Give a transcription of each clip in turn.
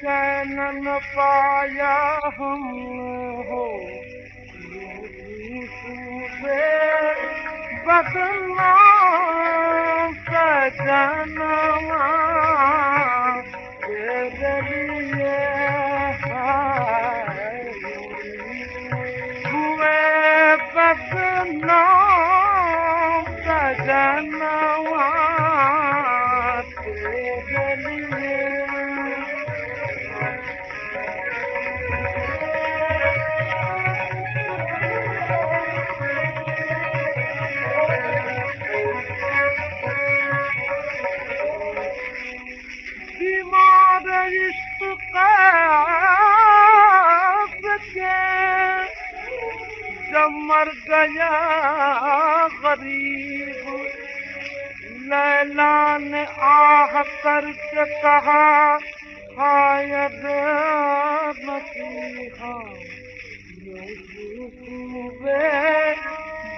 چین نہ پایا ہم ہو بدلا سجنا مر گیا غریب لیلا نے آہ کر کے کہا شاید مسیحا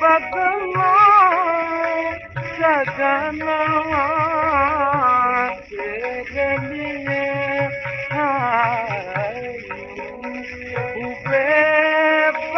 بدلا سجنا تیرے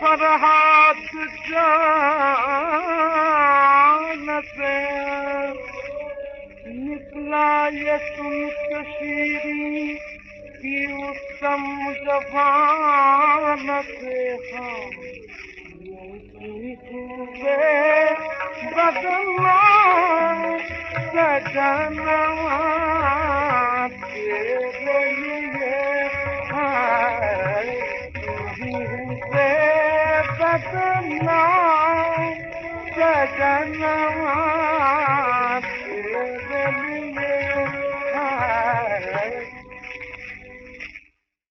فرحات جان سے نکلا یہ سن کے شیریں کی اتم زبان سے ہاں بدلا سجنا سجنا